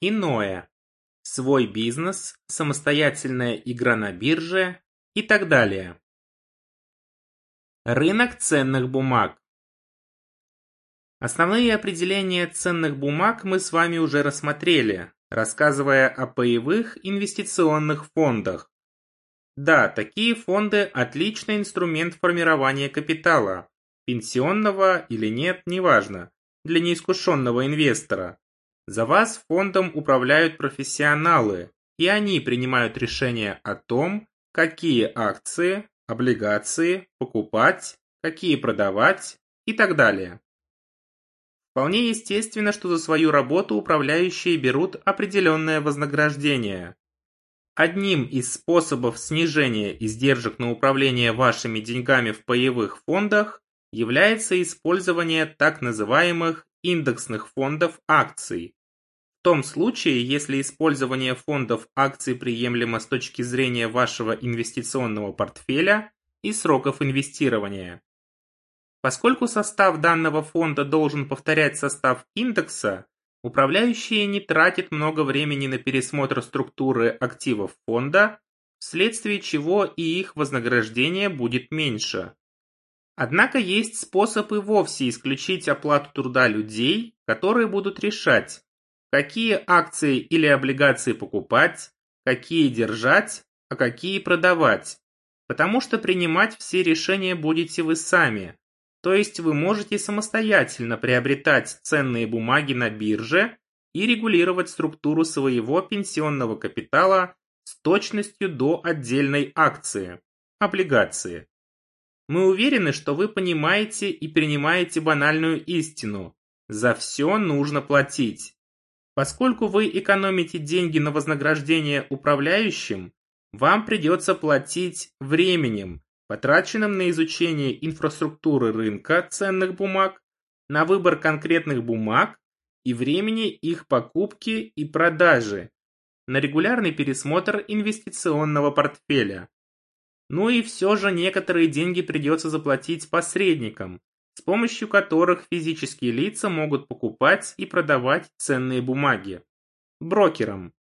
иное, свой бизнес, самостоятельная игра на бирже и так далее. Рынок ценных бумаг. Основные определения ценных бумаг мы с вами уже рассмотрели, рассказывая о паевых инвестиционных фондах. Да, такие фонды – отличный инструмент формирования капитала, пенсионного или нет, неважно, для неискушенного инвестора. За вас фондом управляют профессионалы, и они принимают решение о том, какие акции, облигации покупать, какие продавать и так далее. Вполне естественно, что за свою работу управляющие берут определенное вознаграждение. Одним из способов снижения издержек на управление вашими деньгами в паевых фондах является использование так называемых индексных фондов акций. В том случае, если использование фондов акций приемлемо с точки зрения вашего инвестиционного портфеля и сроков инвестирования. Поскольку состав данного фонда должен повторять состав индекса, управляющие не тратят много времени на пересмотр структуры активов фонда, вследствие чего и их вознаграждение будет меньше. Однако есть способ и вовсе исключить оплату труда людей, которые будут решать, какие акции или облигации покупать, какие держать, а какие продавать, потому что принимать все решения будете вы сами, то есть вы можете самостоятельно приобретать ценные бумаги на бирже и регулировать структуру своего пенсионного капитала с точностью до отдельной акции, облигации. Мы уверены, что вы понимаете и принимаете банальную истину. За все нужно платить. Поскольку вы экономите деньги на вознаграждение управляющим, вам придется платить временем, потраченным на изучение инфраструктуры рынка ценных бумаг, на выбор конкретных бумаг и времени их покупки и продажи, на регулярный пересмотр инвестиционного портфеля. Ну и все же некоторые деньги придется заплатить посредникам, помощью которых физические лица могут покупать и продавать ценные бумаги. Брокерам.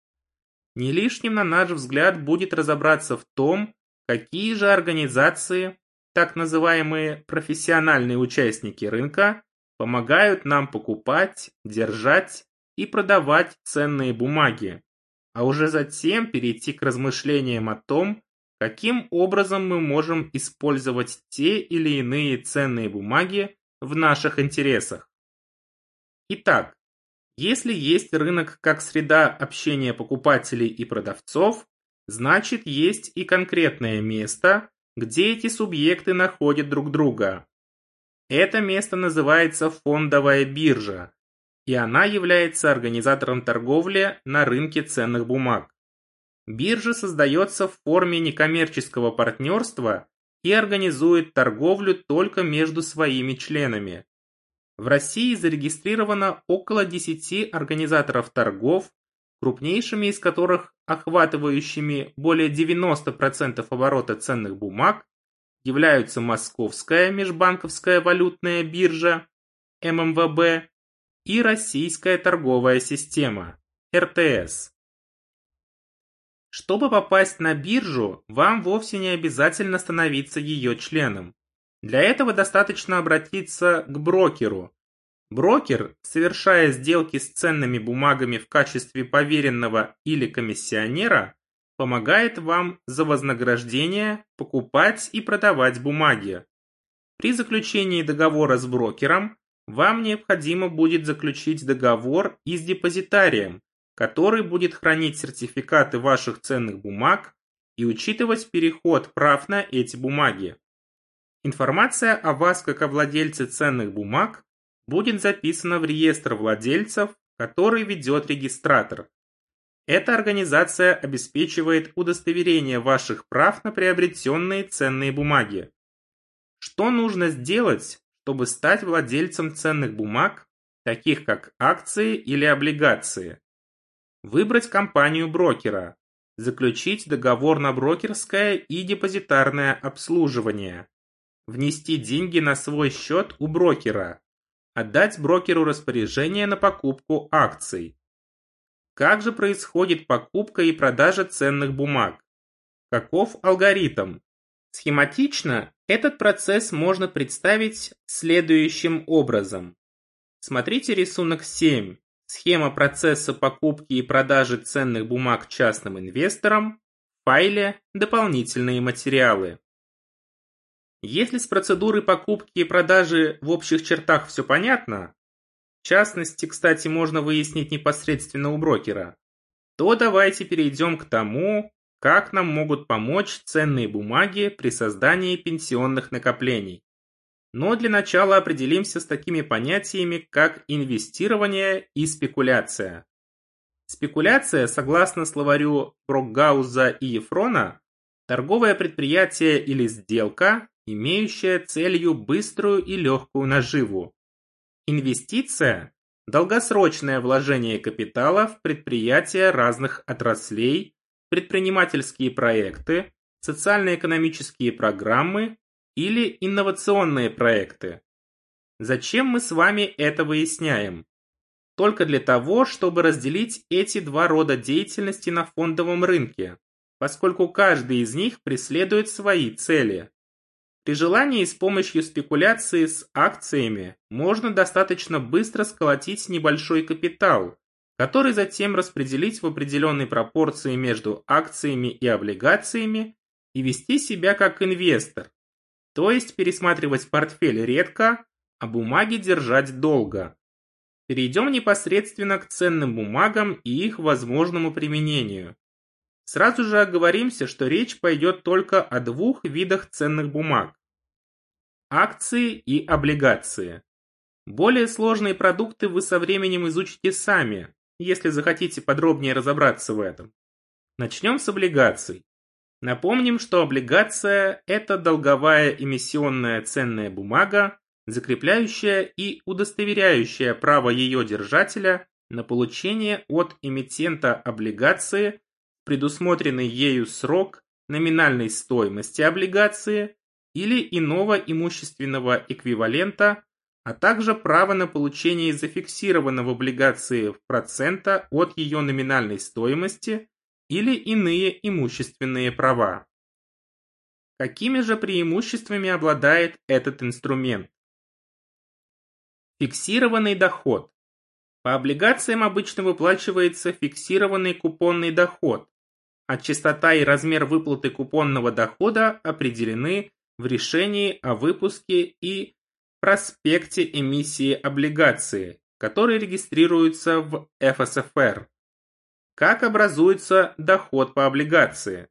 Не лишним, на наш взгляд, будет разобраться в том, Какие же организации, так называемые профессиональные участники рынка, помогают нам покупать, держать и продавать ценные бумаги, а уже затем перейти к размышлениям о том, каким образом мы можем использовать те или иные ценные бумаги в наших интересах. Итак, если есть рынок как среда общения покупателей и продавцов, значит есть и конкретное место, где эти субъекты находят друг друга. Это место называется фондовая биржа, и она является организатором торговли на рынке ценных бумаг. Биржа создается в форме некоммерческого партнерства и организует торговлю только между своими членами. В России зарегистрировано около 10 организаторов торгов крупнейшими из которых, охватывающими более 90% оборота ценных бумаг, являются Московская межбанковская валютная биржа ММВБ и Российская торговая система РТС. Чтобы попасть на биржу, вам вовсе не обязательно становиться ее членом. Для этого достаточно обратиться к брокеру, Брокер, совершая сделки с ценными бумагами в качестве поверенного или комиссионера, помогает вам за вознаграждение покупать и продавать бумаги. При заключении договора с брокером вам необходимо будет заключить договор и с депозитарием, который будет хранить сертификаты ваших ценных бумаг и учитывать переход прав на эти бумаги. Информация о вас как о владельце ценных бумаг будет записано в реестр владельцев, который ведет регистратор. Эта организация обеспечивает удостоверение ваших прав на приобретенные ценные бумаги. Что нужно сделать, чтобы стать владельцем ценных бумаг, таких как акции или облигации? Выбрать компанию брокера, заключить договор на брокерское и депозитарное обслуживание, внести деньги на свой счет у брокера, отдать брокеру распоряжение на покупку акций. Как же происходит покупка и продажа ценных бумаг? Каков алгоритм? Схематично этот процесс можно представить следующим образом. Смотрите рисунок 7. Схема процесса покупки и продажи ценных бумаг частным инвесторам. В файле «Дополнительные материалы». Если с процедурой покупки и продажи в общих чертах все понятно, в частности, кстати, можно выяснить непосредственно у брокера, то давайте перейдем к тому, как нам могут помочь ценные бумаги при создании пенсионных накоплений. Но для начала определимся с такими понятиями, как инвестирование и спекуляция. Спекуляция, согласно словарю Брокгауза и Ефрона, торговое предприятие или сделка, имеющая целью быструю и легкую наживу. Инвестиция – долгосрочное вложение капитала в предприятия разных отраслей, предпринимательские проекты, социально-экономические программы или инновационные проекты. Зачем мы с вами это выясняем? Только для того, чтобы разделить эти два рода деятельности на фондовом рынке, поскольку каждый из них преследует свои цели. При желании с помощью спекуляции с акциями можно достаточно быстро сколотить небольшой капитал, который затем распределить в определенной пропорции между акциями и облигациями и вести себя как инвестор, то есть пересматривать портфель редко, а бумаги держать долго. Перейдем непосредственно к ценным бумагам и их возможному применению. Сразу же оговоримся, что речь пойдет только о двух видах ценных бумаг. Акции и облигации. Более сложные продукты вы со временем изучите сами, если захотите подробнее разобраться в этом. Начнем с облигаций. Напомним, что облигация – это долговая эмиссионная ценная бумага, закрепляющая и удостоверяющая право ее держателя на получение от эмитента облигации предусмотренный ею срок номинальной стоимости облигации или иного имущественного эквивалента, а также право на получение зафиксированного в облигации процента от ее номинальной стоимости или иные имущественные права. Какими же преимуществами обладает этот инструмент? Фиксированный доход. По облигациям обычно выплачивается фиксированный купонный доход, а частота и размер выплаты купонного дохода определены в решении о выпуске и проспекте эмиссии облигации, который регистрируется в ФСФР. Как образуется доход по облигации?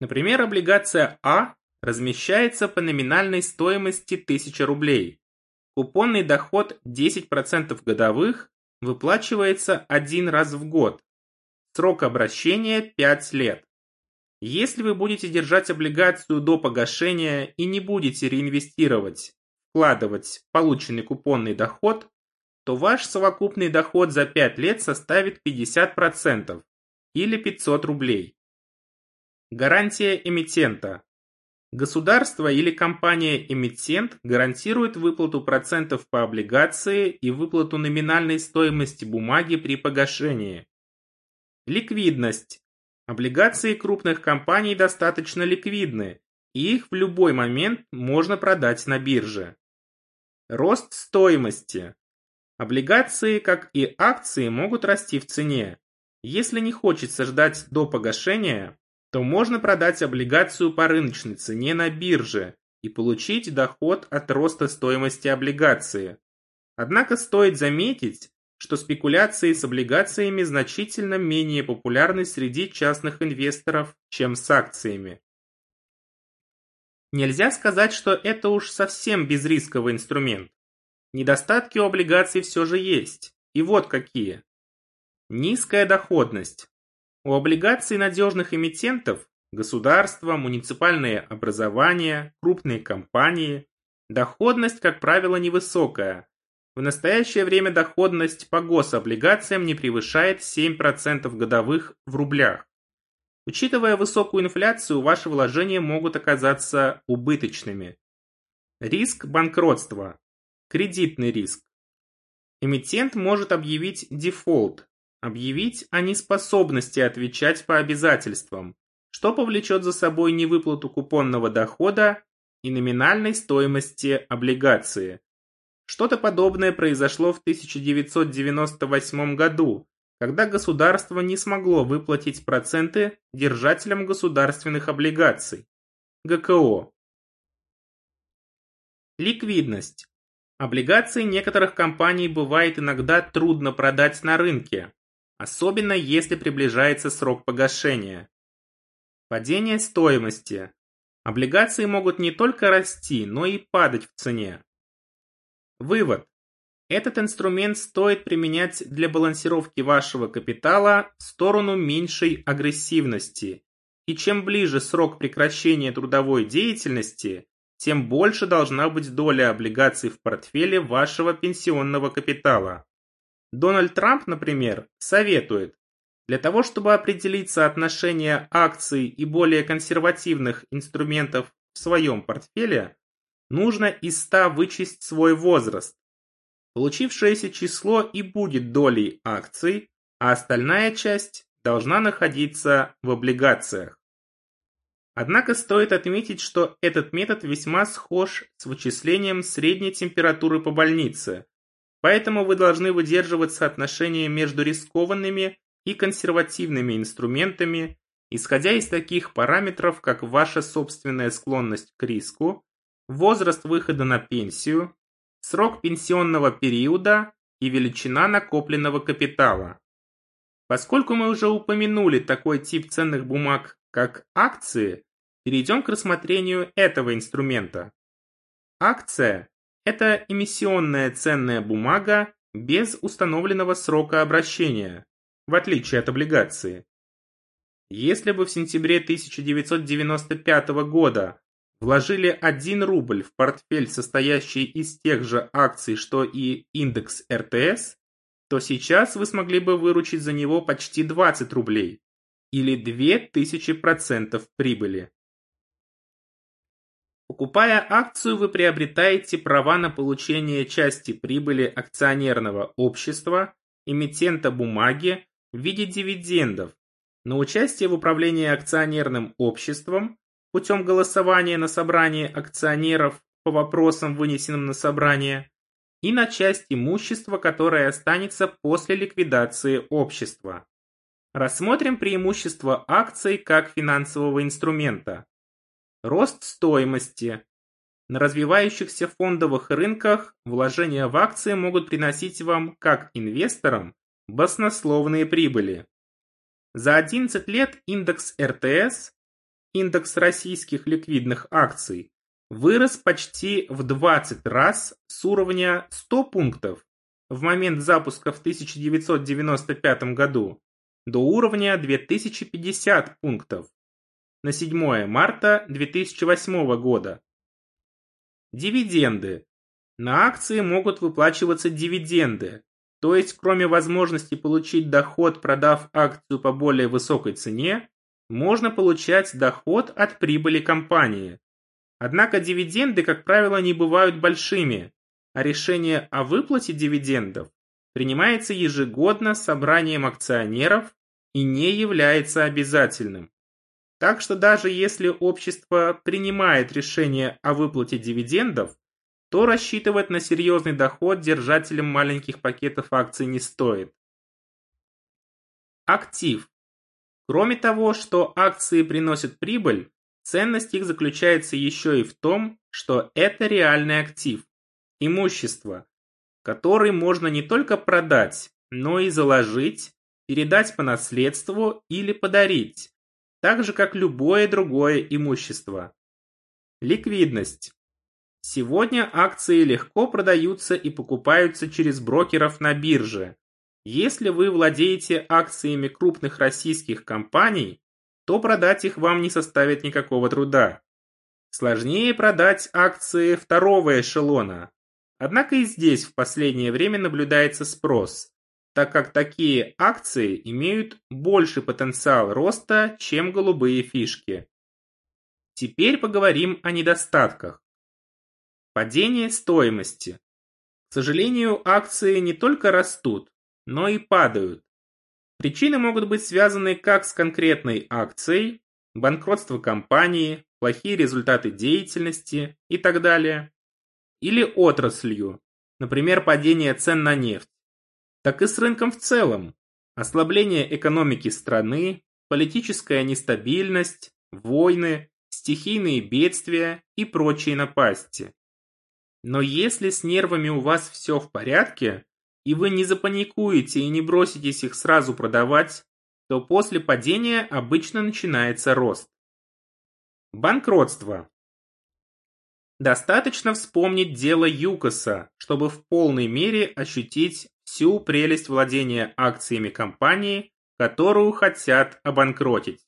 Например, облигация А размещается по номинальной стоимости 1000 рублей. Купонный доход 10% годовых выплачивается один раз в год. Срок обращения 5 лет. Если вы будете держать облигацию до погашения и не будете реинвестировать, вкладывать полученный купонный доход, то ваш совокупный доход за 5 лет составит 50% или 500 рублей. Гарантия эмитента. Государство или компания-эмитент гарантирует выплату процентов по облигации и выплату номинальной стоимости бумаги при погашении. Ликвидность. Облигации крупных компаний достаточно ликвидны, и их в любой момент можно продать на бирже. Рост стоимости. Облигации, как и акции, могут расти в цене. Если не хочется ждать до погашения, то можно продать облигацию по рыночной цене на бирже и получить доход от роста стоимости облигации. Однако стоит заметить, что спекуляции с облигациями значительно менее популярны среди частных инвесторов, чем с акциями. Нельзя сказать, что это уж совсем безрисковый инструмент. Недостатки у облигаций все же есть. И вот какие. Низкая доходность. У облигаций надежных эмитентов – государства, муниципальные образования, крупные компании – доходность, как правило, невысокая, в настоящее время доходность по гособлигациям не превышает 7% годовых в рублях. Учитывая высокую инфляцию, ваши вложения могут оказаться убыточными. Риск банкротства. Кредитный риск. Эмитент может объявить дефолт, объявить о неспособности отвечать по обязательствам, что повлечет за собой невыплату купонного дохода и номинальной стоимости облигации. Что-то подобное произошло в 1998 году, когда государство не смогло выплатить проценты держателям государственных облигаций. ГКО. Ликвидность. Облигации некоторых компаний бывает иногда трудно продать на рынке, особенно если приближается срок погашения. Падение стоимости. Облигации могут не только расти, но и падать в цене. Вывод. Этот инструмент стоит применять для балансировки вашего капитала в сторону меньшей агрессивности. И чем ближе срок прекращения трудовой деятельности, тем больше должна быть доля облигаций в портфеле вашего пенсионного капитала. Дональд Трамп, например, советует, для того, чтобы определить соотношение акций и более консервативных инструментов в своем портфеле, нужно из 100 вычесть свой возраст. Получившееся число и будет долей акций, а остальная часть должна находиться в облигациях. Однако стоит отметить, что этот метод весьма схож с вычислением средней температуры по больнице, поэтому вы должны выдерживать соотношение между рискованными и консервативными инструментами, исходя из таких параметров, как ваша собственная склонность к риску, возраст выхода на пенсию, срок пенсионного периода и величина накопленного капитала. Поскольку мы уже упомянули такой тип ценных бумаг, как акции, перейдем к рассмотрению этого инструмента. Акция – это эмиссионная ценная бумага без установленного срока обращения, в отличие от облигации. Если бы в сентябре 1995 года вложили 1 рубль в портфель, состоящий из тех же акций, что и индекс РТС, то сейчас вы смогли бы выручить за него почти 20 рублей или 2000% прибыли. Покупая акцию, вы приобретаете права на получение части прибыли акционерного общества, эмитента бумаги в виде дивидендов, на участие в управлении акционерным обществом путем голосования на собрании акционеров по вопросам, вынесенным на собрание, и на часть имущества, которое останется после ликвидации общества. Рассмотрим преимущества акций как финансового инструмента. Рост стоимости. На развивающихся фондовых рынках вложения в акции могут приносить вам, как инвесторам, баснословные прибыли. За 11 лет индекс РТС, индекс российских ликвидных акций, вырос почти в 20 раз с уровня 100 пунктов в момент запуска в 1995 году до уровня 2050 пунктов на 7 марта 2008 года. Дивиденды. На акции могут выплачиваться дивиденды, то есть кроме возможности получить доход, продав акцию по более высокой цене, можно получать доход от прибыли компании. Однако дивиденды, как правило, не бывают большими, а решение о выплате дивидендов принимается ежегодно собранием акционеров и не является обязательным. Так что даже если общество принимает решение о выплате дивидендов, то рассчитывать на серьезный доход держателям маленьких пакетов акций не стоит. Актив. Кроме того, что акции приносят прибыль, ценность их заключается еще и в том, что это реальный актив, имущество, который можно не только продать, но и заложить, передать по наследству или подарить, так же как любое другое имущество. Ликвидность. Сегодня акции легко продаются и покупаются через брокеров на бирже. Если вы владеете акциями крупных российских компаний, то продать их вам не составит никакого труда. Сложнее продать акции второго эшелона. Однако и здесь в последнее время наблюдается спрос, так как такие акции имеют больший потенциал роста, чем голубые фишки. Теперь поговорим о недостатках. Падение стоимости. К сожалению, акции не только растут, но и падают. Причины могут быть связаны как с конкретной акцией, банкротство компании, плохие результаты деятельности и так далее, или отраслью, например, падение цен на нефть, так и с рынком в целом, ослабление экономики страны, политическая нестабильность, войны, стихийные бедствия и прочие напасти. Но если с нервами у вас все в порядке, и вы не запаникуете и не броситесь их сразу продавать, то после падения обычно начинается рост. Банкротство. Достаточно вспомнить дело ЮКОСа, чтобы в полной мере ощутить всю прелесть владения акциями компании, которую хотят обанкротить.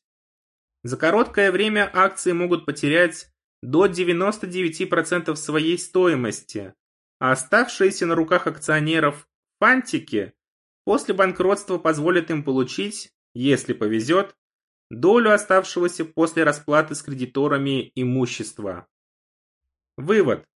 За короткое время акции могут потерять до 99% своей стоимости, а оставшиеся на руках акционеров фантики после банкротства позволят им получить, если повезет, долю оставшегося после расплаты с кредиторами имущества. Вывод.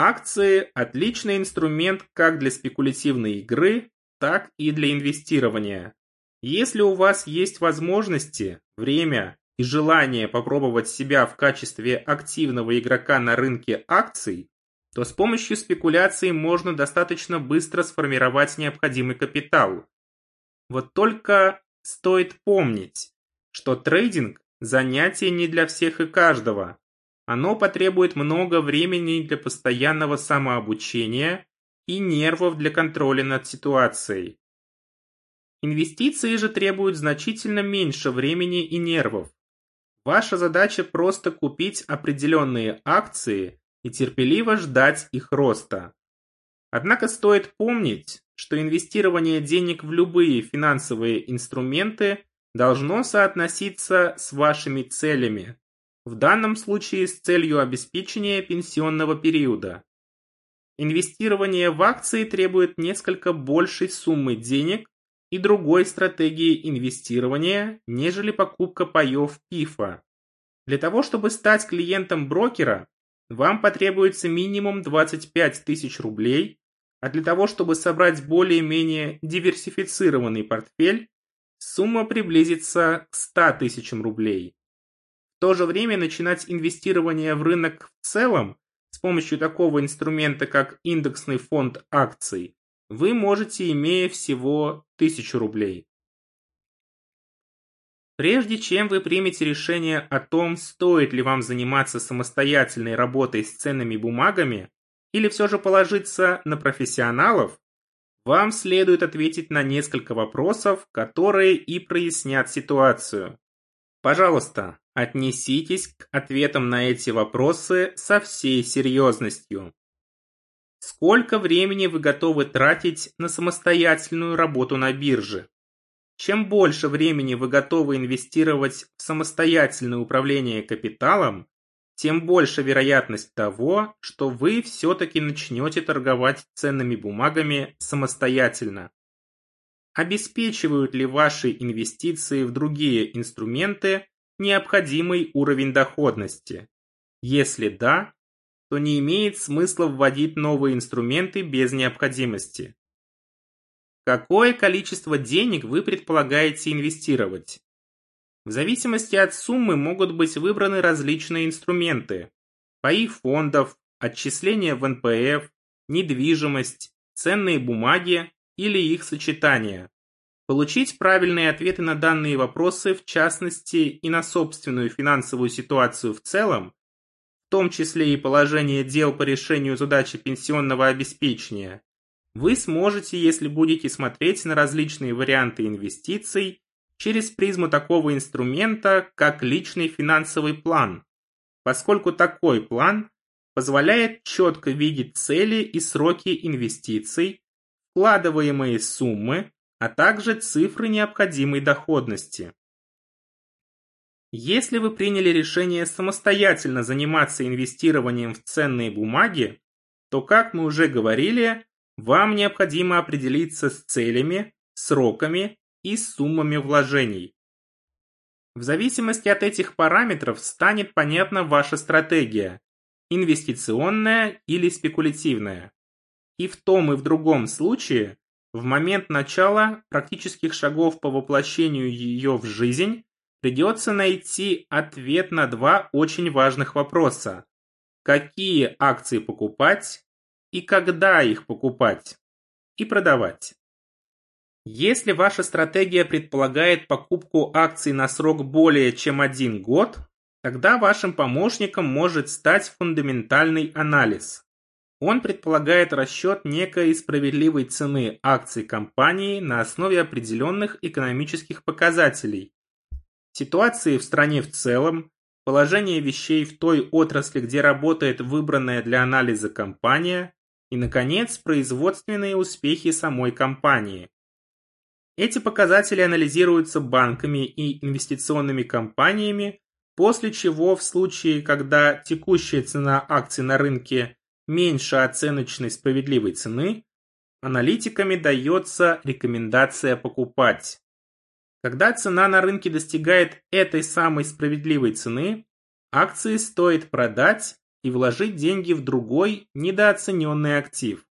Акции – отличный инструмент как для спекулятивной игры, так и для инвестирования. Если у вас есть возможности, время и желание попробовать себя в качестве активного игрока на рынке акций, то с помощью спекуляций можно достаточно быстро сформировать необходимый капитал. Вот только стоит помнить, что трейдинг – занятие не для всех и каждого. Оно потребует много времени для постоянного самообучения и нервов для контроля над ситуацией. Инвестиции же требуют значительно меньше времени и нервов. Ваша задача просто купить определенные акции и терпеливо ждать их роста. Однако стоит помнить, что инвестирование денег в любые финансовые инструменты должно соотноситься с вашими целями, в данном случае с целью обеспечения пенсионного периода. Инвестирование в акции требует несколько большей суммы денег и другой стратегии инвестирования, нежели покупка паев ПИФа. Для того, чтобы стать клиентом брокера, вам потребуется минимум 25 тысяч рублей, а для того, чтобы собрать более-менее диверсифицированный портфель, сумма приблизится к 100 тысячам рублей. То же время начинать инвестирование в рынок в целом с помощью такого инструмента, как индексный фонд акций, вы можете, имея всего 1000 рублей. Прежде чем вы примете решение о том, стоит ли вам заниматься самостоятельной работой с ценными бумагами или все же положиться на профессионалов, вам следует ответить на несколько вопросов, которые и прояснят ситуацию. Пожалуйста, отнеситесь к ответам на эти вопросы со всей серьезностью. Сколько времени вы готовы тратить на самостоятельную работу на бирже? Чем больше времени вы готовы инвестировать в самостоятельное управление капиталом, тем больше вероятность того, что вы все-таки начнете торговать ценными бумагами самостоятельно. Обеспечивают ли ваши инвестиции в другие инструменты необходимый уровень доходности? Если да, то не имеет смысла вводить новые инструменты без необходимости. Какое количество денег вы предполагаете инвестировать? В зависимости от суммы могут быть выбраны различные инструменты. Паи фондов, отчисления в НПФ, недвижимость, ценные бумаги или их сочетания. Получить правильные ответы на данные вопросы, в частности и на собственную финансовую ситуацию в целом, в том числе и положение дел по решению задачи пенсионного обеспечения, вы сможете, если будете смотреть на различные варианты инвестиций через призму такого инструмента, как личный финансовый план, поскольку такой план позволяет четко видеть цели и сроки инвестиций, вкладываемые суммы, а также цифры необходимой доходности. Если вы приняли решение самостоятельно заниматься инвестированием в ценные бумаги, то, как мы уже говорили, вам необходимо определиться с целями, сроками и суммами вложений. В зависимости от этих параметров станет понятна ваша стратегия – инвестиционная или спекулятивная. И в том и в другом случае в момент начала практических шагов по воплощению ее в жизнь придется найти ответ на два очень важных вопроса. Какие акции покупать и когда их покупать и продавать. Если ваша стратегия предполагает покупку акций на срок более чем один год, тогда вашим помощником может стать фундаментальный анализ. Он предполагает расчет некой справедливой цены акций компании на основе определенных экономических показателей. Ситуации в стране в целом, положение вещей в той отрасли, где работает выбранная для анализа компания, и, наконец, производственные успехи самой компании. Эти показатели анализируются банками и инвестиционными компаниями, после чего в случае, когда текущая цена акций на рынке меньше оценочной справедливой цены, аналитиками дается рекомендация покупать. Когда цена на рынке достигает этой самой справедливой цены, акции стоит продать и вложить деньги в другой недооцененный актив.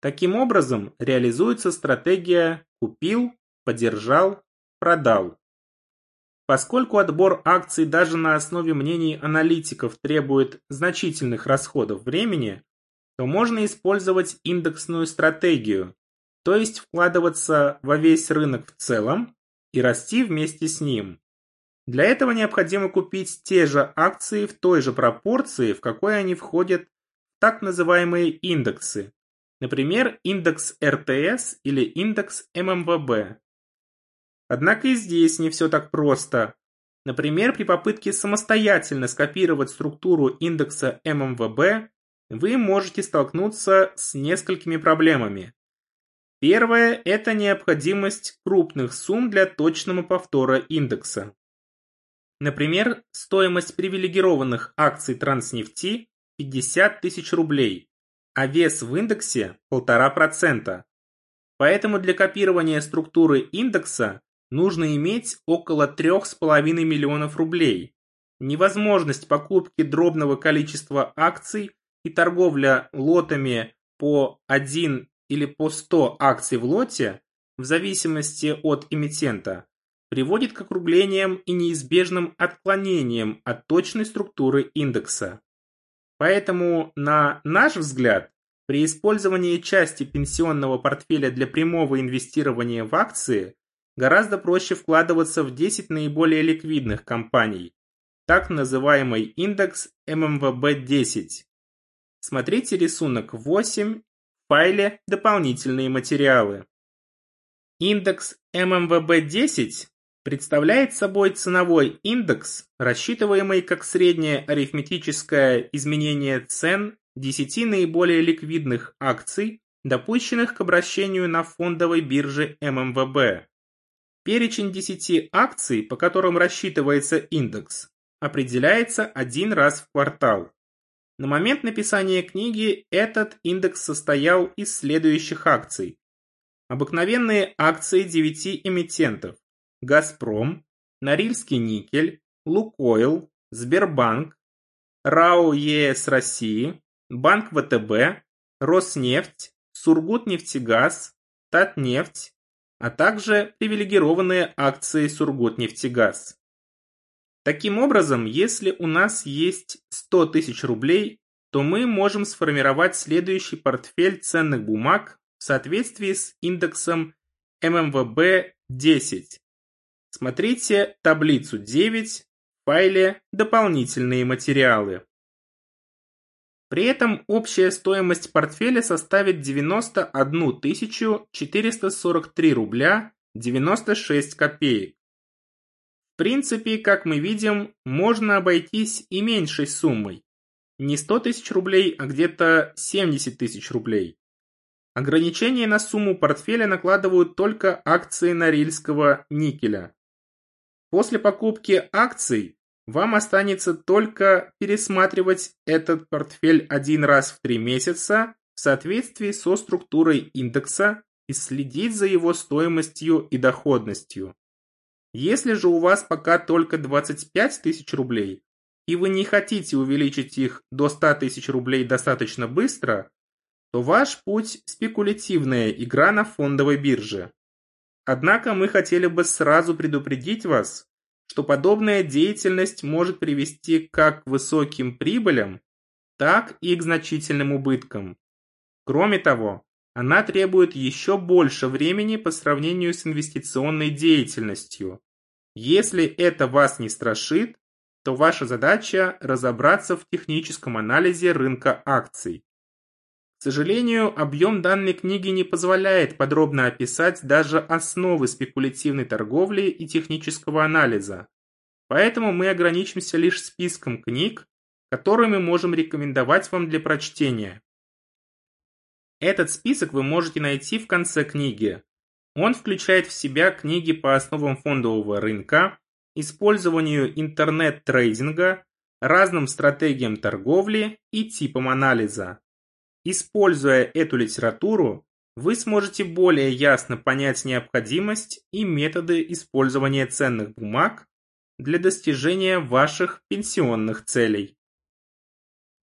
Таким образом, реализуется стратегия «купил, подержал, продал». Поскольку отбор акций даже на основе мнений аналитиков требует значительных расходов времени, то можно использовать индексную стратегию, то есть вкладываться во весь рынок в целом и расти вместе с ним. Для этого необходимо купить те же акции в той же пропорции, в какой они входят в так называемые индексы, например, индекс РТС или индекс ММВБ. Однако и здесь не все так просто. Например, при попытке самостоятельно скопировать структуру индекса ММВБ вы можете столкнуться с несколькими проблемами. Первое – это необходимость крупных сумм для точного повтора индекса. Например, стоимость привилегированных акций Транснефти 50 тысяч рублей, а вес в индексе 1,5%. Поэтому для копирования структуры индекса нужно иметь около 3,5 миллионов рублей. Невозможность покупки дробного количества акций и торговля лотами по 1 или по 100 акций в лоте, в зависимости от эмитента, приводит к округлениям и неизбежным отклонениям от точной структуры индекса. Поэтому, на наш взгляд, при использовании части пенсионного портфеля для прямого инвестирования в акции гораздо проще вкладываться в 10 наиболее ликвидных компаний, так называемый индекс ММВБ-10. Смотрите рисунок 8 в файле «Дополнительные материалы». Индекс ММВБ-10 представляет собой ценовой индекс, рассчитываемый как среднее арифметическое изменение цен 10 наиболее ликвидных акций, допущенных к обращению на фондовой бирже ММВБ. Перечень 10 акций, по которым рассчитывается индекс, определяется один раз в квартал. На момент написания книги этот индекс состоял из следующих акций. Обыкновенные акции 9 эмитентов «Газпром», «Норильский никель», «Лукойл», «Сбербанк», РАО ЕС России, Банк ВТБ, Роснефть, Сургутнефтегаз, Татнефть, а также привилегированные акции Сургутнефтегаз. Таким образом, если у нас есть 100 тысяч рублей, то мы можем сформировать следующий портфель ценных бумаг в соответствии с индексом ММВБ-10. Смотрите таблицу 9 в файле «Дополнительные материалы». При этом общая стоимость портфеля составит 91 443 рубля 96 копеек. В принципе, как мы видим, можно обойтись и меньшей суммой. Не 100 тысяч рублей, а где-то 70 тысяч рублей. Ограничения на сумму портфеля накладывают только акции Норильского никеля. После покупки акций вам останется только пересматривать этот портфель один раз в три месяца в соответствии со структурой индекса и следить за его стоимостью и доходностью. Если же у вас пока только 25 тысяч рублей, и вы не хотите увеличить их до 100 тысяч рублей достаточно быстро, то ваш путь – спекулятивная игра на фондовой бирже. Однако мы хотели бы сразу предупредить вас, что подобная деятельность может привести как к высоким прибылям, так и к значительным убыткам. Кроме того, она требует еще больше времени по сравнению с инвестиционной деятельностью. Если это вас не страшит, то ваша задача разобраться в техническом анализе рынка акций. К сожалению, объем данной книги не позволяет подробно описать даже основы спекулятивной торговли и технического анализа. Поэтому мы ограничимся лишь списком книг, которые мы можем рекомендовать вам для прочтения. Этот список вы можете найти в конце книги. Он включает в себя книги по основам фондового рынка, использованию интернет-трейдинга, разным стратегиям торговли и типам анализа. Используя эту литературу, вы сможете более ясно понять необходимость и методы использования ценных бумаг для достижения ваших пенсионных целей.